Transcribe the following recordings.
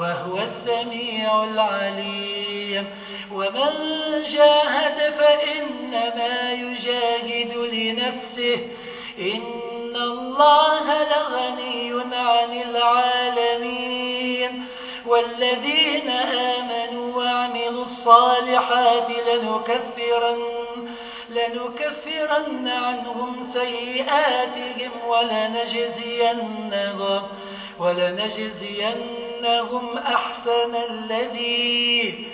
وهو السميع العليم. ومن جاهد فإنما يجاهد لنفسه. إن الله لغني عن العالمين. والذين آمنوا وعملوا الصالحات لنكفرن لنكفرن عنهم سيئاتهم ولنجزينهم. ولنجزينهم أحسن الذي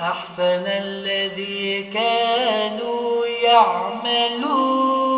أحسن الذي كانوا يعملون.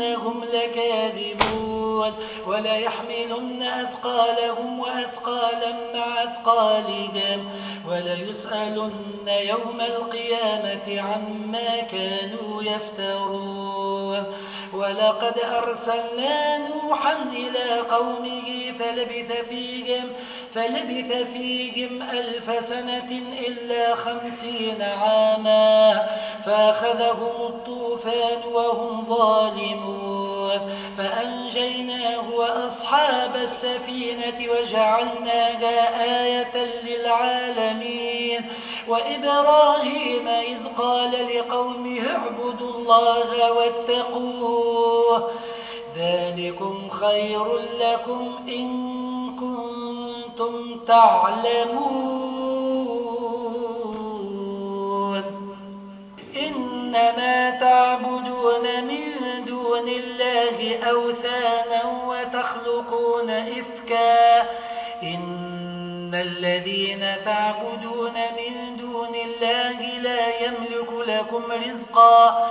إنهم لكاذبون وليحملن أثقالهم وأثقالا مع أثقالهم وليسألن يوم القيامة عما كانوا يفترون ولقد أرسلنا نوحا إلى قومه فلبث فيهم, فلبث فيهم ألف سنة إلا خمسين عاما فأخذهم الطوفان وهم ظالمون فأنجيناه وأصحاب السفينة وجعلناها آية للعالمين وإبراهيم إذ قال لقومه اعبدوا الله واتقوه ذلكم خير لكم إن كنتم تعلمون إنما تعبدون من دون الله أوثانا وتخلقون إفكا. إن الذين تعبدون من دون الله لا يملك لكم رزقا.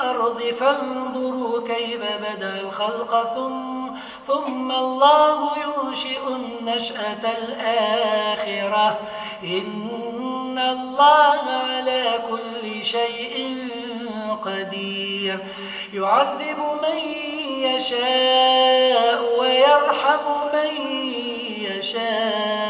الأرض فانظروا كيف بدا الخلق ثم, ثم الله ينشئ النشأة الآخرة. إن الله على كل شيء قدير. يعذب من يشاء ويرحم من يشاء.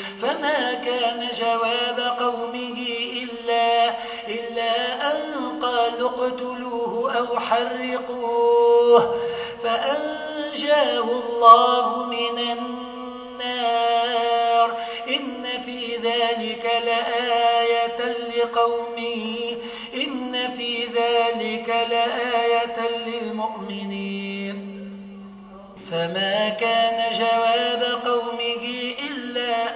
فما كان جواب قومه إلا, إلا أن قالوا اقتلوه أو حرقوه فأنجاه الله من النار. إن في ذلك لآية لقوم إن في ذلك لآية للمؤمنين. فما كان جواب قومه إلا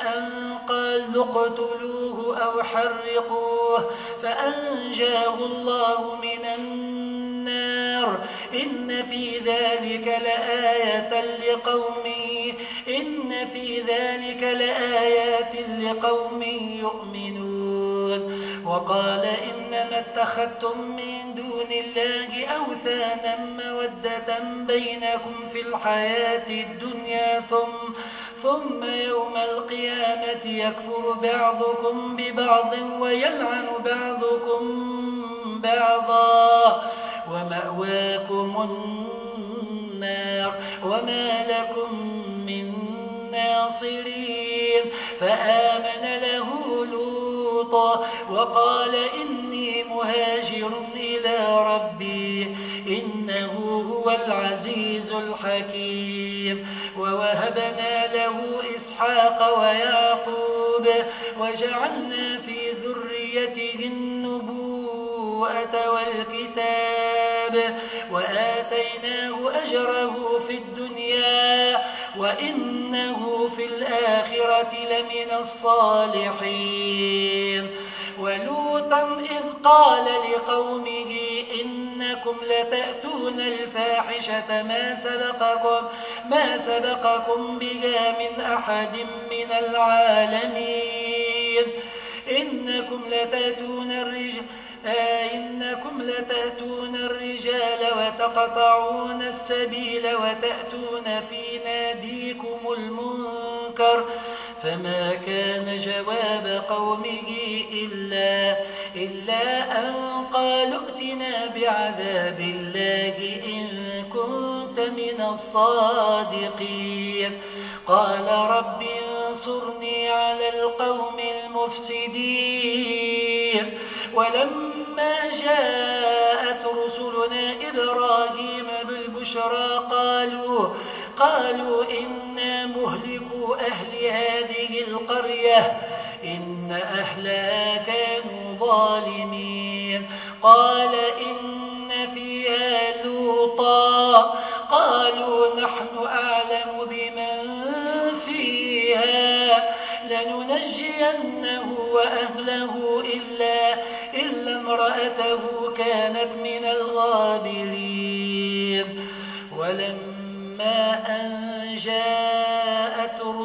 أن قالوا اقتلوه أو حرقوه فأنجاه الله من النار. إن في ذلك لآية لقوم إن في ذلك لآيات لقوم يؤمنون. وقال إنما اتخذتم من دون الله أوثانا مودة بينكم في الحياة الدنيا ثم ثم يوم القيامة يكفر بعضكم ببعض ويلعن بعضكم بعضا. ومأواكم النار وما لكم من ناصرين. فآمن له لوطا وقال إني مهاجر إلى ربي. إنه هو العزيز الحكيم. ووهبنا له إسحاق ويعقوب وجعلنا في ذريته النبوءة والكتاب. وآتيناه أجره في الدنيا وإنه في الآخرة لمن الصالحين. ولوطا إذ قال لقومه إنكم لتأتون الفاحشة ما سبقكم, ما سبقكم بها من أحد من العالمين. إنكم لتأتون الرجال إنكم لتأتون الرجال وتقطعون السبيل وتأتون في ناديكم المنكر. فما كان جواب قومه إلا, إلا أن قالوا ائتنا بعذاب الله إن كنت من الصادقين. قال رب انصرني على القوم المفسدين. ولما جاءت رسلنا إبراهيم بالبشرى قالوا قالوا إنا مهلكوا أهل هذه القرية إن أهلها كانوا ظالمين. قال إن فيها لوطا. قالوا نحن أعلم بمن فيها. لننجينه وأهله إلا, إلا امرأته كانت من الغابرين. ولما أن جاءت رسلنا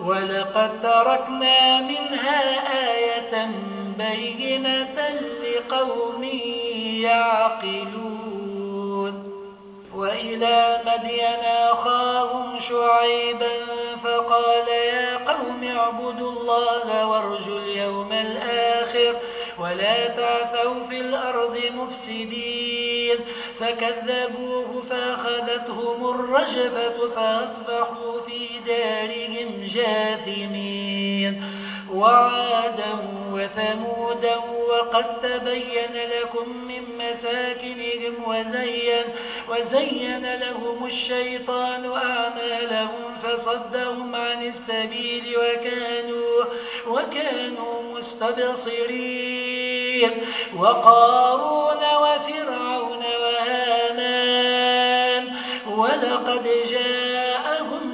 ولقد تركنا منها آية بينة لقوم يعقلون وإلى مدين أخاهم شعيبا فقال يا قوم اعبدوا الله وارجوا اليوم الآخر ولا تعثوا في الأرض مفسدين. فكذبوه فأخذتهم الرجفة فأصبحوا في دارهم جاثمين. وعادا وثمودا وقد تبين لكم من مساكنهم وزين, وزين لهم الشيطان أعمالهم فصدهم عن السبيل وكانوا, وكانوا مستبصرين. وقارون وفرعون وهامان ولقد جاءهم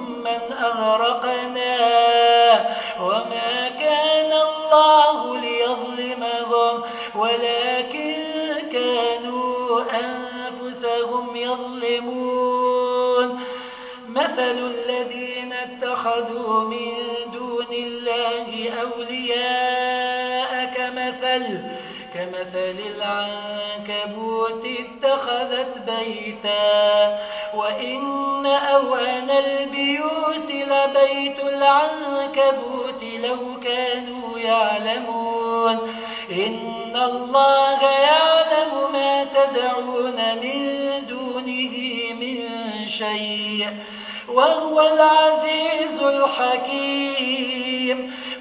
من أغرقنا وما كان الله ليظلمهم ولكن كانوا أنفسهم يظلمون. مثل الذين اتخذوا من دون الله أولياء كمثل كمثل العنكبوت اتخذت بيتا وإن أوان البيوت لبيت العنكبوت لو كانوا يعلمون إن الله يعلم ما تدعون من دونه من شيء وهو العزيز الحكيم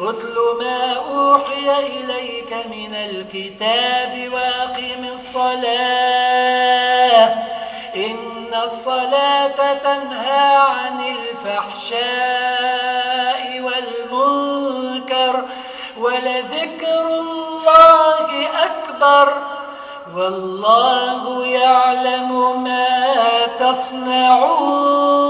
اتل ما أوحي إليك من الكتاب وأقم الصلاة. إن الصلاة تنهى عن الفحشاء والمنكر ولذكر الله أكبر. والله يعلم ما تصنعون.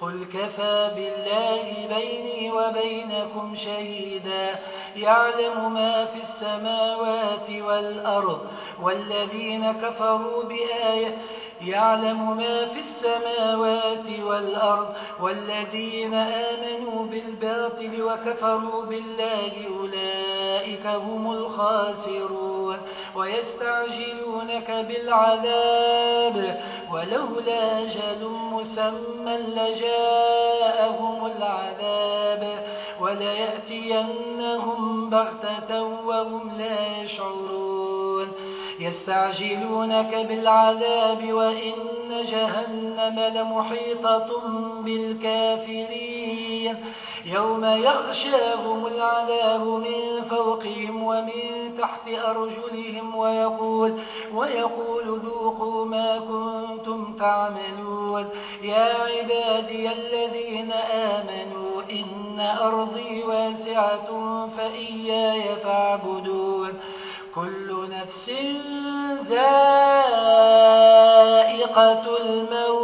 قل كفى بالله بيني وبينكم شهيدا يعلم ما في السماوات والأرض والذين كفروا بآية يعلم ما في السماوات والأرض والذين آمنوا بالباطل وكفروا بالله أولئك هم الخاسرون ويستعجلونك بالعذاب ولولا أجل مسمى لجاءهم العذاب وليأتينهم بغتة وهم لا يشعرون يستعجلونك بالعذاب وإن جهنم لمحيطة بالكافرين يوم يغشاهم العذاب من فوقهم ومن تحت أرجلهم ويقول, ويقول ذوقوا ما كنتم تعملون. يا عبادي الذين آمنوا إن أرضي واسعة فإياي فاعبدون. كل نفس ذائقة الموت.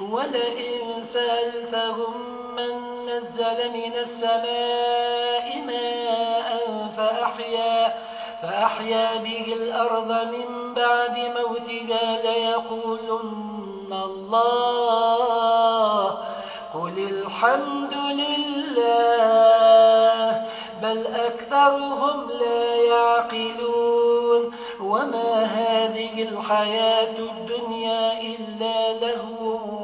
ولئن سألتهم من نزل من السماء ماء فأحيا, فأحيا به الأرض من بعد موتها ليقولن الله قل الحمد لله بل أكثرهم لا يعقلون. وما هذه الحياة الدنيا إلا لهو.